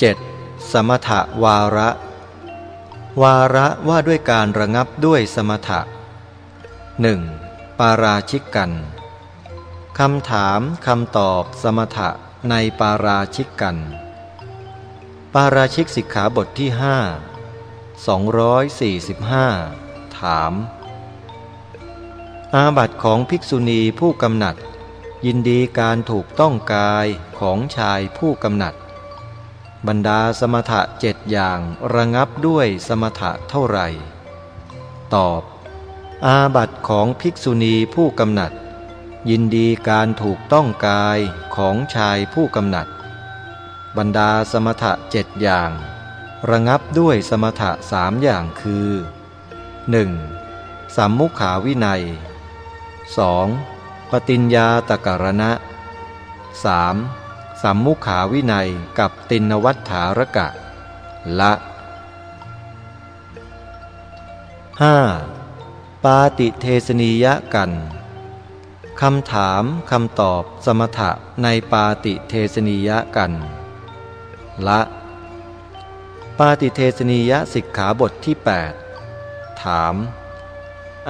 7. สมถะวาระ วาระว่าด้วยการระงับด้วยสมถะ 1. ปาราชิกกันคำถามคำตอบสมถะในปาราชิกกัน ปาราชิกสิกขาบทที่ห้า245 ถาม อาบัติของภิกษุณีผู้กำหนัด ยินดีการถูกต้องกายของชายผู้กำหนัด บรรดาสมถะเจ็ดอย่างระงับด้วยสมถะเท่าไหร่ ตอบ อาบัตของภิกษุณีผู้กำหนัด ยินดีการถูกต้องกายของชายผู้กำหนัด บรรดาสมถะเจ็ดอย่าง ระงับด้วยสมถะสามอย่างคือ 1. สัมมุขาวินัย 2. ปฏิญญาตกรณะ 3. สัมมุขาวินัยกับตินวัฏฐารกะ ละ 5. ปาติเทสนียกันคำถามคำตอบสมถะในปาติเทสนียกัน ละ ปาติเทสนียสิกขาบทที่ 8 ถาม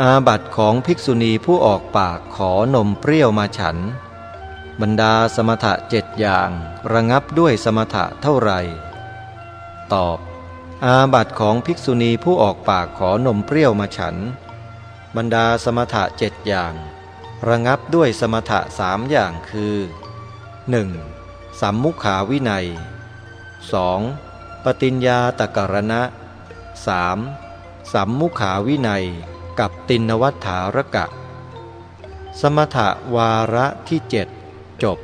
อาบัตของภิกษุณีผู้ออกปากขอนมเปรี้ยวมาฉัน บรรดาสมถะเจ็ดอย่าง ระงับด้วยสมถะเท่าไหร่ ตอบ อาบัตของภิกษุณีผู้ออกปากขอนมเปรี้ยวมาฉัน บรรดาสมถะเจ็ดอย่าง ระงับด้วยสมถะสามอย่างคือ 1. สัมมุขาวินัย 2. ปฏิญญาตกรณะ 3. สัมมุขาวินัยกับตินวัฏฐารกะ สมถะวาระที่เจ็ด จบ